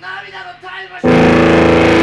涙のタイムマシン